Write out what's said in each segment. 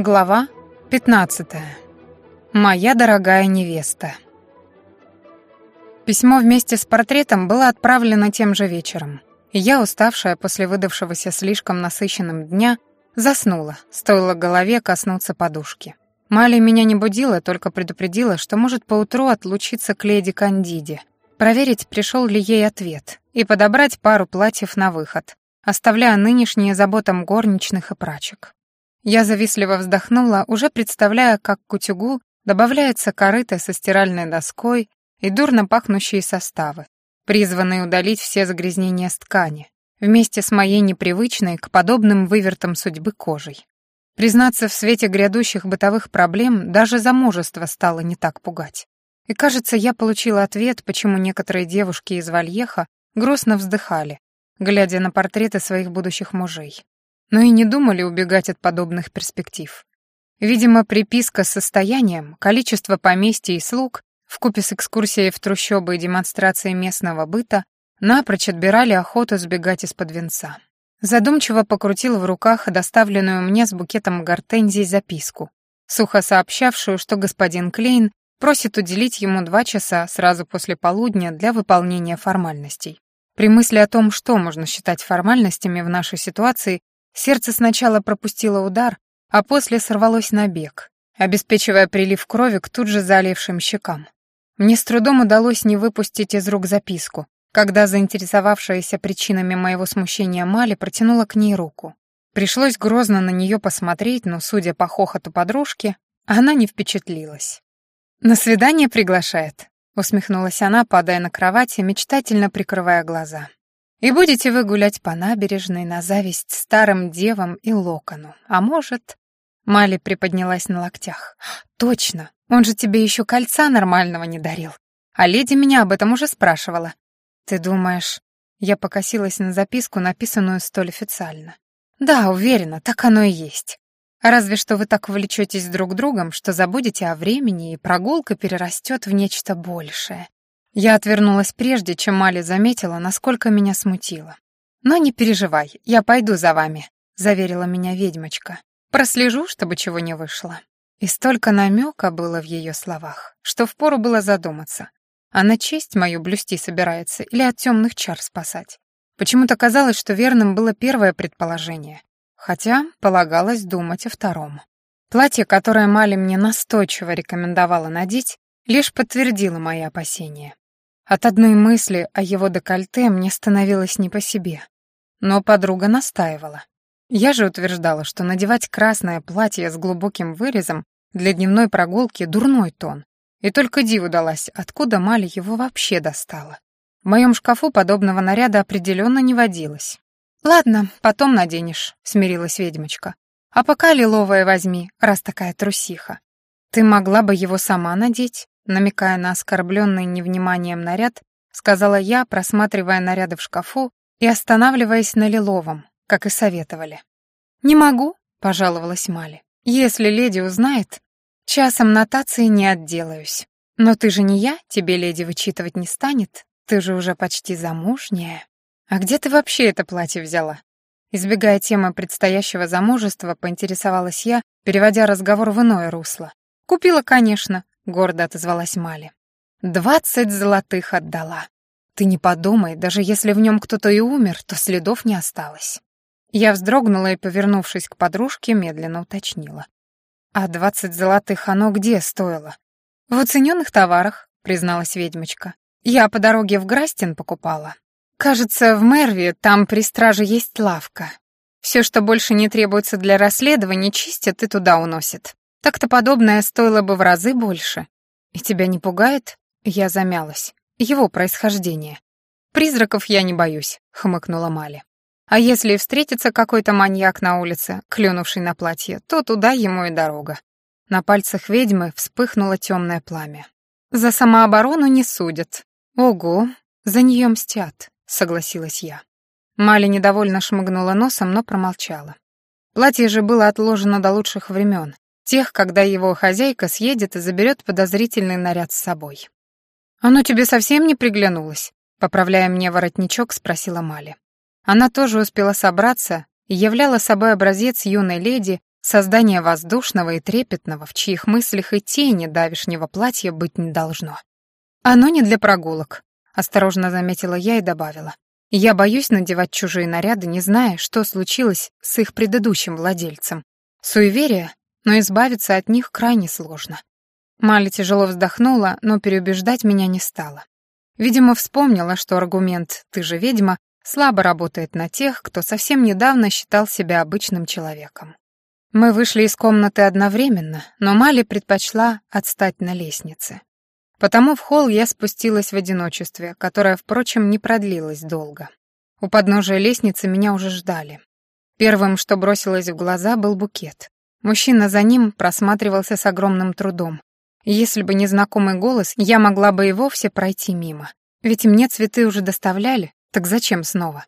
Глава 15. Моя дорогая невеста. Письмо вместе с портретом было отправлено тем же вечером. Я, уставшая после выдавшегося слишком насыщенным дня, заснула, стоило голове коснуться подушки. Мали меня не будила, только предупредила, что может поутру отлучиться к леди Кандиде, проверить, пришел ли ей ответ, и подобрать пару платьев на выход, оставляя нынешние заботам горничных и прачек. Я завистливо вздохнула, уже представляя, как к утюгу добавляется корыто со стиральной доской и дурно пахнущие составы, призванные удалить все загрязнения с ткани, вместе с моей непривычной к подобным вывертам судьбы кожей. Признаться, в свете грядущих бытовых проблем даже замужество стало не так пугать. И кажется, я получила ответ, почему некоторые девушки из Вальеха грустно вздыхали, глядя на портреты своих будущих мужей но и не думали убегать от подобных перспектив. Видимо, приписка с состоянием, количество поместья и слуг, вкупе с экскурсией в трущобы и демонстрацией местного быта, напрочь отбирали охоту сбегать из-под венца. Задумчиво покрутил в руках доставленную мне с букетом гортензий записку, сухо сообщавшую, что господин Клейн просит уделить ему два часа сразу после полудня для выполнения формальностей. При мысли о том, что можно считать формальностями в нашей ситуации, Сердце сначала пропустило удар, а после сорвалось на бег, обеспечивая прилив крови к тут же залившим щекам. Мне с трудом удалось не выпустить из рук записку, когда заинтересовавшаяся причинами моего смущения Мали протянула к ней руку. Пришлось грозно на нее посмотреть, но, судя по хохоту подружки, она не впечатлилась. «На свидание приглашает», — усмехнулась она, падая на кровати, мечтательно прикрывая глаза. И будете вы гулять по набережной на зависть старым девам и локону. А может...» Мали приподнялась на локтях. «Точно, он же тебе еще кольца нормального не дарил. А леди меня об этом уже спрашивала. Ты думаешь...» Я покосилась на записку, написанную столь официально. «Да, уверена, так оно и есть. Разве что вы так увлечетесь друг другом, что забудете о времени, и прогулка перерастет в нечто большее. Я отвернулась прежде, чем Мали заметила, насколько меня смутило. «Но не переживай, я пойду за вами», — заверила меня ведьмочка. «Прослежу, чтобы чего не вышло». И столько намека было в ее словах, что впору было задуматься. Она честь мою блюсти собирается или от темных чар спасать? Почему-то казалось, что верным было первое предположение, хотя полагалось думать о втором. Платье, которое Мали мне настойчиво рекомендовала надеть, лишь подтвердило мои опасения. От одной мысли о его декольте мне становилось не по себе. Но подруга настаивала. Я же утверждала, что надевать красное платье с глубоким вырезом для дневной прогулки — дурной тон. И только диву далась, откуда Мали его вообще достала. В моем шкафу подобного наряда определенно не водилось. «Ладно, потом наденешь», — смирилась ведьмочка. «А пока лиловое возьми, раз такая трусиха. Ты могла бы его сама надеть?» Намекая на оскорбленный невниманием наряд, сказала я, просматривая наряды в шкафу и останавливаясь на лиловом, как и советовали. «Не могу», — пожаловалась Мали. «Если леди узнает, часом нотации не отделаюсь. Но ты же не я, тебе леди вычитывать не станет, ты же уже почти замужняя. А где ты вообще это платье взяла?» Избегая темы предстоящего замужества, поинтересовалась я, переводя разговор в иное русло. «Купила, конечно гордо отозвалась Мали. «Двадцать золотых отдала. Ты не подумай, даже если в нем кто-то и умер, то следов не осталось». Я вздрогнула и, повернувшись к подружке, медленно уточнила. «А двадцать золотых оно где стоило?» «В оцененных товарах», — призналась ведьмочка. «Я по дороге в Грастин покупала. Кажется, в Мерве там при страже есть лавка. Все, что больше не требуется для расследования, чистят и туда уносят. Так-то подобное стоило бы в разы больше. И тебя не пугает? Я замялась. Его происхождение. Призраков я не боюсь, хмыкнула Мали. А если встретится какой-то маньяк на улице, клюнувший на платье, то туда ему и дорога. На пальцах ведьмы вспыхнуло темное пламя. За самооборону не судят. Ого, за нее мстят, согласилась я. Мали недовольно шмыгнула носом, но промолчала. Платье же было отложено до лучших времен, тех, когда его хозяйка съедет и заберет подозрительный наряд с собой. «Оно тебе совсем не приглянулось?» Поправляя мне воротничок, спросила Мали. Она тоже успела собраться и являла собой образец юной леди создание воздушного и трепетного, в чьих мыслях и тени давишнего платья быть не должно. «Оно не для прогулок», — осторожно заметила я и добавила. «Я боюсь надевать чужие наряды, не зная, что случилось с их предыдущим владельцем. Суеверие, но избавиться от них крайне сложно». Мали тяжело вздохнула, но переубеждать меня не стала. Видимо, вспомнила, что аргумент «ты же ведьма» слабо работает на тех, кто совсем недавно считал себя обычным человеком. Мы вышли из комнаты одновременно, но Мали предпочла отстать на лестнице. Потому в холл я спустилась в одиночестве, которое, впрочем, не продлилось долго. У подножия лестницы меня уже ждали. Первым, что бросилось в глаза, был букет. Мужчина за ним просматривался с огромным трудом. Если бы не знакомый голос, я могла бы и вовсе пройти мимо. Ведь мне цветы уже доставляли, так зачем снова?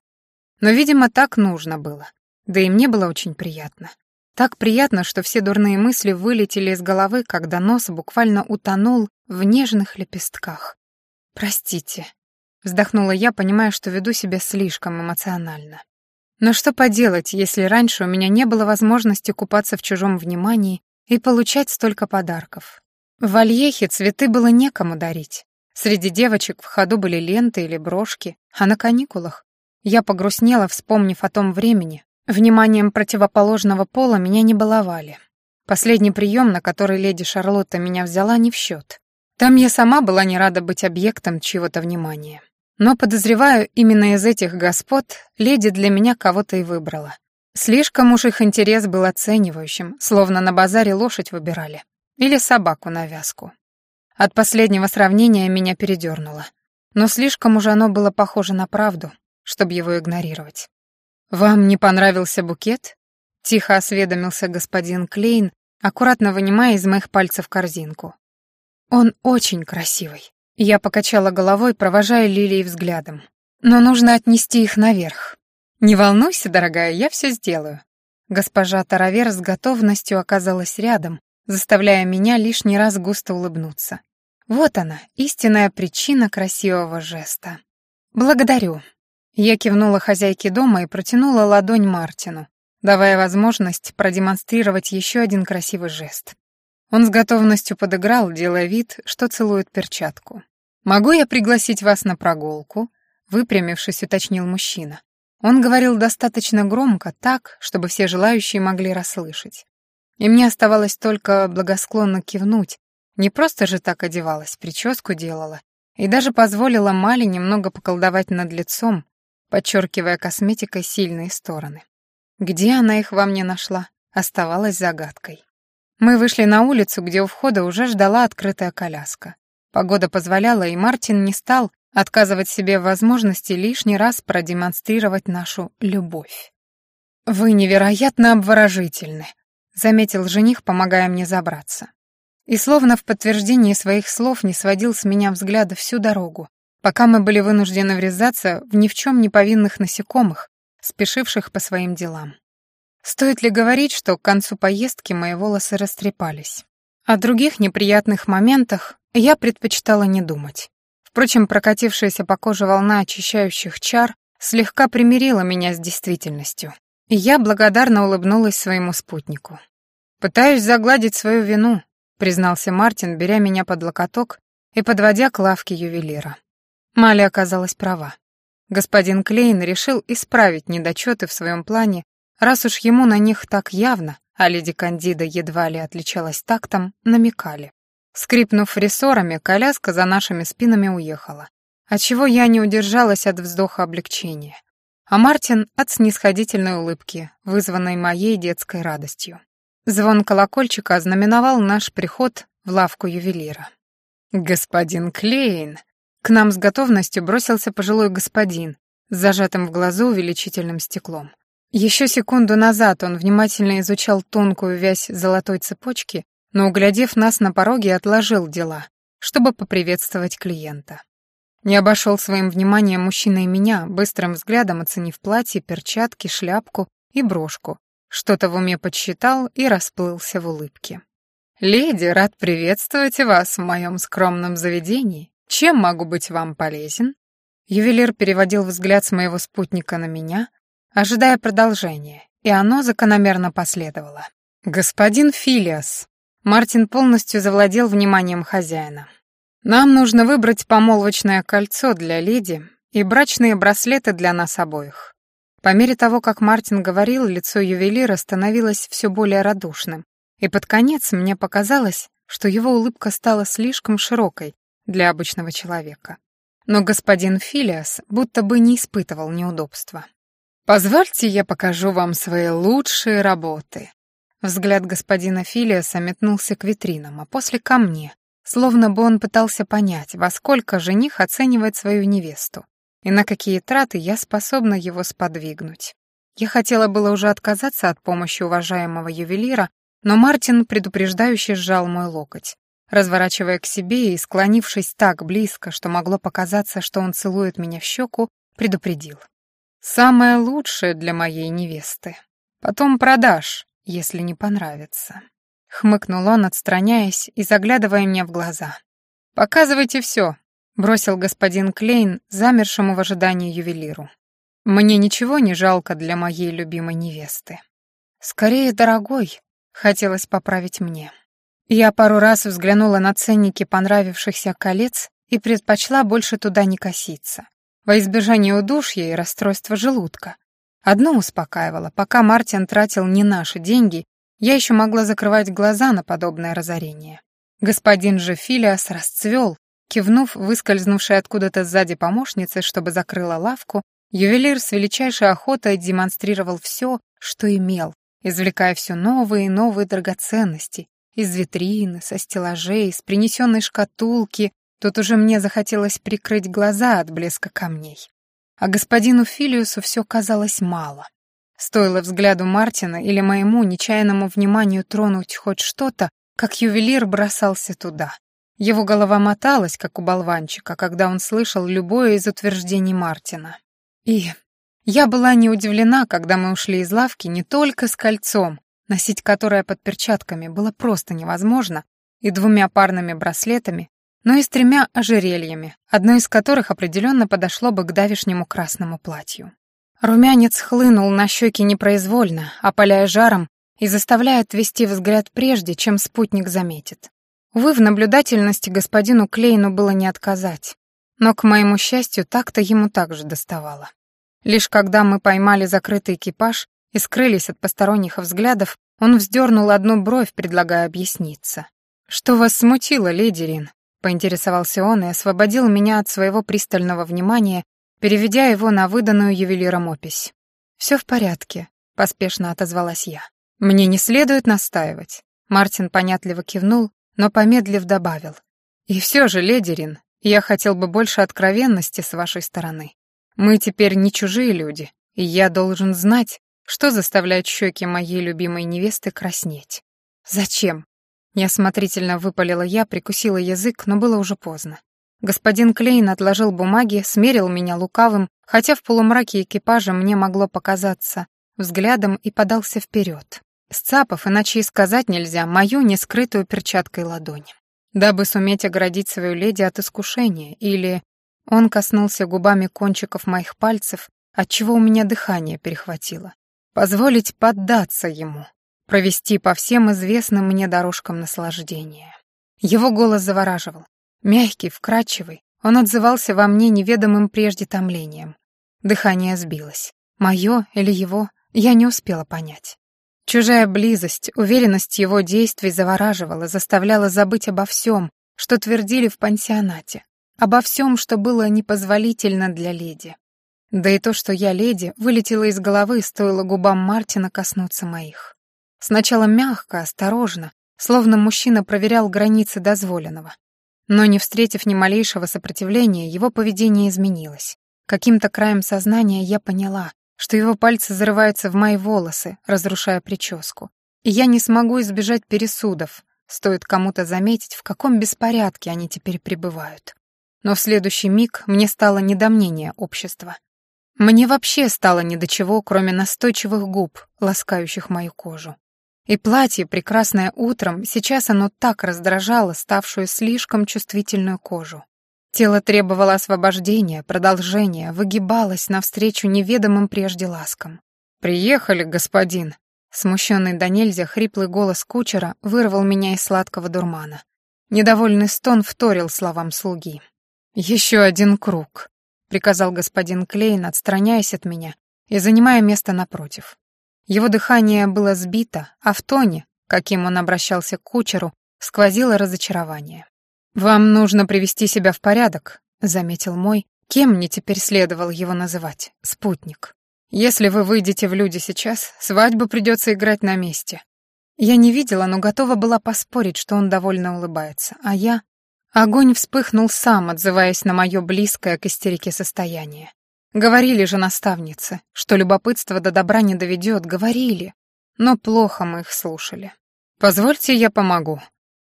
Но, видимо, так нужно было. Да и мне было очень приятно. Так приятно, что все дурные мысли вылетели из головы, когда нос буквально утонул в нежных лепестках. «Простите», — вздохнула я, понимая, что веду себя слишком эмоционально. Но что поделать, если раньше у меня не было возможности купаться в чужом внимании и получать столько подарков? В Альехе цветы было некому дарить. Среди девочек в ходу были ленты или брошки, а на каникулах я погрустнела, вспомнив о том времени, Вниманием противоположного пола меня не баловали. Последний прием, на который леди Шарлотта меня взяла, не в счет. Там я сама была не рада быть объектом чьего-то внимания. Но, подозреваю, именно из этих господ леди для меня кого-то и выбрала. Слишком уж их интерес был оценивающим, словно на базаре лошадь выбирали. Или собаку на вязку. От последнего сравнения меня передернуло. Но слишком уж оно было похоже на правду, чтобы его игнорировать. «Вам не понравился букет?» — тихо осведомился господин Клейн, аккуратно вынимая из моих пальцев корзинку. «Он очень красивый». Я покачала головой, провожая лилии взглядом. «Но нужно отнести их наверх». «Не волнуйся, дорогая, я все сделаю». Госпожа Таравер с готовностью оказалась рядом, заставляя меня лишний раз густо улыбнуться. Вот она, истинная причина красивого жеста. «Благодарю», я кивнула хозяйке дома и протянула ладонь Мартину, давая возможность продемонстрировать еще один красивый жест. Он с готовностью подыграл, делая вид, что целует перчатку. «Могу я пригласить вас на прогулку?» Выпрямившись, уточнил мужчина. Он говорил достаточно громко, так, чтобы все желающие могли расслышать. И мне оставалось только благосклонно кивнуть. Не просто же так одевалась, прическу делала. И даже позволила Мале немного поколдовать над лицом, подчеркивая косметикой сильные стороны. Где она их во мне нашла, оставалась загадкой. Мы вышли на улицу, где у входа уже ждала открытая коляска. Погода позволяла, и Мартин не стал отказывать себе в возможности лишний раз продемонстрировать нашу любовь. «Вы невероятно обворожительны», — заметил жених, помогая мне забраться. И словно в подтверждении своих слов не сводил с меня взгляда всю дорогу, пока мы были вынуждены врезаться в ни в чем не повинных насекомых, спешивших по своим делам. Стоит ли говорить, что к концу поездки мои волосы растрепались? О других неприятных моментах я предпочитала не думать. Впрочем, прокатившаяся по коже волна очищающих чар слегка примирила меня с действительностью, и я благодарно улыбнулась своему спутнику. «Пытаюсь загладить свою вину», — признался Мартин, беря меня под локоток и подводя к лавке ювелира. Мали оказалась права. Господин Клейн решил исправить недочеты в своем плане, раз уж ему на них так явно, а леди Кандида едва ли отличалась тактом, намекали. Скрипнув рессорами, коляска за нашими спинами уехала, отчего я не удержалась от вздоха облегчения, а Мартин — от снисходительной улыбки, вызванной моей детской радостью. Звон колокольчика ознаменовал наш приход в лавку ювелира. «Господин Клейн!» К нам с готовностью бросился пожилой господин с зажатым в глазу увеличительным стеклом. Еще секунду назад он внимательно изучал тонкую вязь золотой цепочки, но, углядев нас на пороге, отложил дела, чтобы поприветствовать клиента. Не обошел своим вниманием мужчина и меня, быстрым взглядом оценив платье, перчатки, шляпку и брошку, что-то в уме подсчитал и расплылся в улыбке. «Леди, рад приветствовать вас в моем скромном заведении. Чем могу быть вам полезен?» Ювелир переводил взгляд с моего спутника на меня, ожидая продолжения, и оно закономерно последовало. «Господин Филиас», Мартин полностью завладел вниманием хозяина. «Нам нужно выбрать помолвочное кольцо для леди и брачные браслеты для нас обоих». По мере того, как Мартин говорил, лицо ювелира становилось все более радушным, и под конец мне показалось, что его улыбка стала слишком широкой для обычного человека. Но господин Филиас будто бы не испытывал неудобства. «Позвольте, я покажу вам свои лучшие работы», Взгляд господина Филиаса метнулся к витринам, а после ко мне, словно бы он пытался понять, во сколько жених оценивает свою невесту, и на какие траты я способна его сподвигнуть. Я хотела было уже отказаться от помощи уважаемого ювелира, но Мартин предупреждающе сжал мой локоть, разворачивая к себе и, склонившись так близко, что могло показаться, что он целует меня в щеку, предупредил. «Самое лучшее для моей невесты. Потом продашь, если не понравится. Хмыкнул он, отстраняясь и заглядывая мне в глаза. «Показывайте все», — бросил господин Клейн, замершему в ожидании ювелиру. «Мне ничего не жалко для моей любимой невесты». «Скорее, дорогой», — хотелось поправить мне. Я пару раз взглянула на ценники понравившихся колец и предпочла больше туда не коситься, во избежание удушья и расстройства желудка, Одно успокаивало, пока Мартин тратил не наши деньги, я еще могла закрывать глаза на подобное разорение. Господин же Филиас расцвел, кивнув выскользнувшей откуда-то сзади помощнице, чтобы закрыла лавку, ювелир с величайшей охотой демонстрировал все, что имел, извлекая все новые и новые драгоценности из витрины, со стеллажей, из принесенной шкатулки. Тут уже мне захотелось прикрыть глаза от блеска камней а господину Филиусу все казалось мало. Стоило взгляду Мартина или моему нечаянному вниманию тронуть хоть что-то, как ювелир бросался туда. Его голова моталась, как у болванчика, когда он слышал любое из утверждений Мартина. И я была не удивлена, когда мы ушли из лавки не только с кольцом, носить которое под перчатками было просто невозможно, и двумя парными браслетами, но и с тремя ожерельями, одно из которых определенно подошло бы к давишнему красному платью. Румянец хлынул на щеки непроизвольно, опаляя жаром и заставляя отвести взгляд прежде, чем спутник заметит. Увы, в наблюдательности господину Клейну было не отказать, но, к моему счастью, так-то ему также доставало. Лишь когда мы поймали закрытый экипаж и скрылись от посторонних взглядов, он вздернул одну бровь, предлагая объясниться. «Что вас смутило, леди Рин?» Поинтересовался он и освободил меня от своего пристального внимания, переведя его на выданную ювелиром опись. «Все в порядке», — поспешно отозвалась я. «Мне не следует настаивать». Мартин понятливо кивнул, но помедлив добавил. «И все же, леди Рин, я хотел бы больше откровенности с вашей стороны. Мы теперь не чужие люди, и я должен знать, что заставляет щеки моей любимой невесты краснеть. Зачем? Неосмотрительно выпалила я, прикусила язык, но было уже поздно. Господин Клейн отложил бумаги, смерил меня лукавым, хотя в полумраке экипажа мне могло показаться, взглядом и подался вперед. Сцапав, иначе и сказать нельзя, мою нескрытую перчаткой ладонь. Дабы суметь оградить свою леди от искушения, или... Он коснулся губами кончиков моих пальцев, отчего у меня дыхание перехватило. Позволить поддаться ему, провести по всем известным мне дорожкам наслаждения. Его голос завораживал. Мягкий, вкрадчивый, он отзывался во мне неведомым прежде томлением. Дыхание сбилось. Мое или его, я не успела понять. Чужая близость, уверенность его действий завораживала, заставляла забыть обо всем, что твердили в пансионате, обо всем, что было непозволительно для леди. Да и то, что я леди, вылетело из головы, стоило губам Мартина коснуться моих. Сначала мягко, осторожно, словно мужчина проверял границы дозволенного. Но не встретив ни малейшего сопротивления, его поведение изменилось. Каким-то краем сознания я поняла, что его пальцы зарываются в мои волосы, разрушая прическу. И я не смогу избежать пересудов, стоит кому-то заметить, в каком беспорядке они теперь пребывают. Но в следующий миг мне стало недомнение общества. Мне вообще стало ни до чего, кроме настойчивых губ, ласкающих мою кожу. И платье, прекрасное утром, сейчас оно так раздражало ставшую слишком чувствительную кожу. Тело требовало освобождения, продолжения, выгибалось навстречу неведомым прежде ласкам. «Приехали, господин!» Смущенный до нельзя, хриплый голос кучера вырвал меня из сладкого дурмана. Недовольный стон вторил словам слуги. «Еще один круг», — приказал господин Клейн, отстраняясь от меня и занимая место напротив. Его дыхание было сбито, а в тоне, каким он обращался к кучеру, сквозило разочарование. «Вам нужно привести себя в порядок», — заметил мой, кем мне теперь следовало его называть, спутник. «Если вы выйдете в люди сейчас, свадьбу придется играть на месте». Я не видела, но готова была поспорить, что он довольно улыбается, а я... Огонь вспыхнул сам, отзываясь на мое близкое к истерике состояние. Говорили же наставницы, что любопытство до добра не доведет, говорили. Но плохо мы их слушали. «Позвольте, я помогу».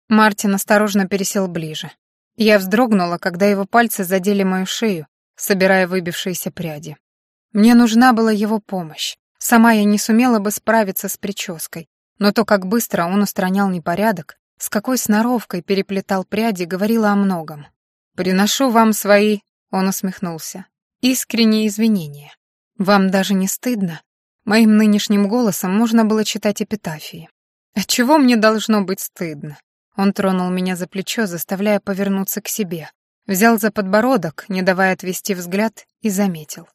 Мартин осторожно пересел ближе. Я вздрогнула, когда его пальцы задели мою шею, собирая выбившиеся пряди. Мне нужна была его помощь. Сама я не сумела бы справиться с прической, но то, как быстро он устранял непорядок, с какой сноровкой переплетал пряди, говорила о многом. «Приношу вам свои...» — он усмехнулся. «Искренние извинения. Вам даже не стыдно?» Моим нынешним голосом можно было читать эпитафии. «Отчего мне должно быть стыдно?» Он тронул меня за плечо, заставляя повернуться к себе. Взял за подбородок, не давая отвести взгляд, и заметил.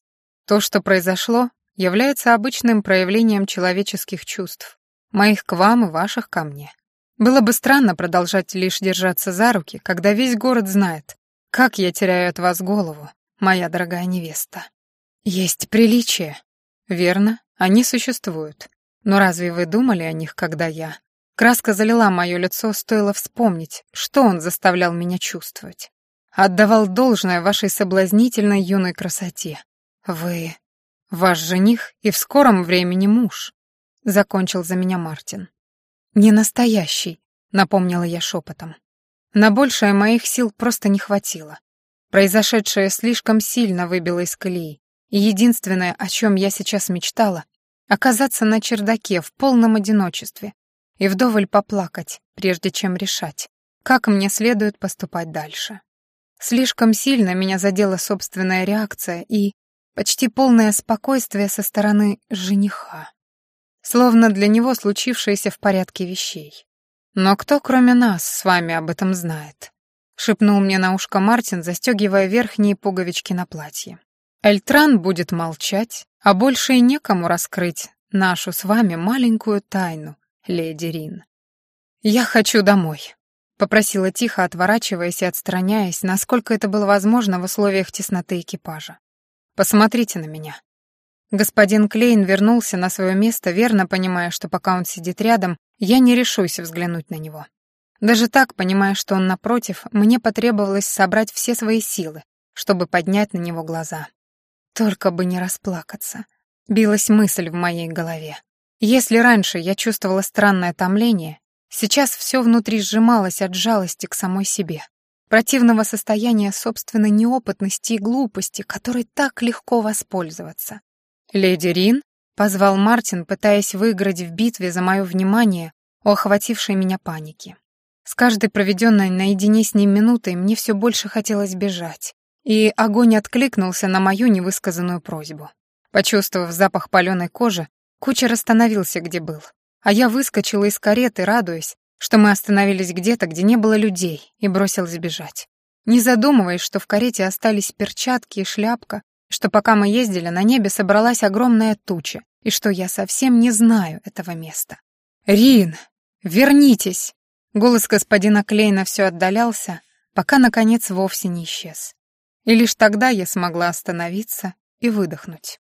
То, что произошло, является обычным проявлением человеческих чувств. Моих к вам и ваших ко мне. Было бы странно продолжать лишь держаться за руки, когда весь город знает, как я теряю от вас голову, моя дорогая невеста. Есть приличия. Верно, они существуют. Но разве вы думали о них, когда я... Краска залила мое лицо, стоило вспомнить, что он заставлял меня чувствовать. Отдавал должное вашей соблазнительной юной красоте. Вы... Ваш жених и в скором времени муж. Закончил за меня Мартин. «Не настоящий», — напомнила я шепотом. На большее моих сил просто не хватило. Произошедшее слишком сильно выбило из колеи, и единственное, о чем я сейчас мечтала, оказаться на чердаке в полном одиночестве и вдоволь поплакать, прежде чем решать, как мне следует поступать дальше. Слишком сильно меня задела собственная реакция и почти полное спокойствие со стороны жениха словно для него случившееся в порядке вещей. «Но кто, кроме нас, с вами об этом знает?» — шепнул мне на ушко Мартин, застегивая верхние пуговички на платье. «Эльтран будет молчать, а больше и некому раскрыть нашу с вами маленькую тайну, леди Рин. Я хочу домой», — попросила тихо, отворачиваясь и отстраняясь, насколько это было возможно в условиях тесноты экипажа. «Посмотрите на меня. Господин Клейн вернулся на свое место, верно понимая, что пока он сидит рядом, я не решусь взглянуть на него. Даже так, понимая, что он напротив, мне потребовалось собрать все свои силы, чтобы поднять на него глаза. Только бы не расплакаться. Билась мысль в моей голове. Если раньше я чувствовала странное томление, сейчас все внутри сжималось от жалости к самой себе. Противного состояния собственной неопытности и глупости, которой так легко воспользоваться. «Леди Рин?» — позвал Мартин, пытаясь выиграть в битве за мое внимание у охватившей меня паники. С каждой проведенной наедине с ним минутой мне все больше хотелось бежать, и огонь откликнулся на мою невысказанную просьбу. Почувствовав запах паленой кожи, кучер остановился, где был, а я выскочила из кареты, радуясь, что мы остановились где-то, где не было людей, и бросилась бежать. Не задумываясь, что в карете остались перчатки и шляпка, что пока мы ездили, на небе собралась огромная туча, и что я совсем не знаю этого места. «Рин, вернитесь!» Голос господина Клейна все отдалялся, пока, наконец, вовсе не исчез. И лишь тогда я смогла остановиться и выдохнуть.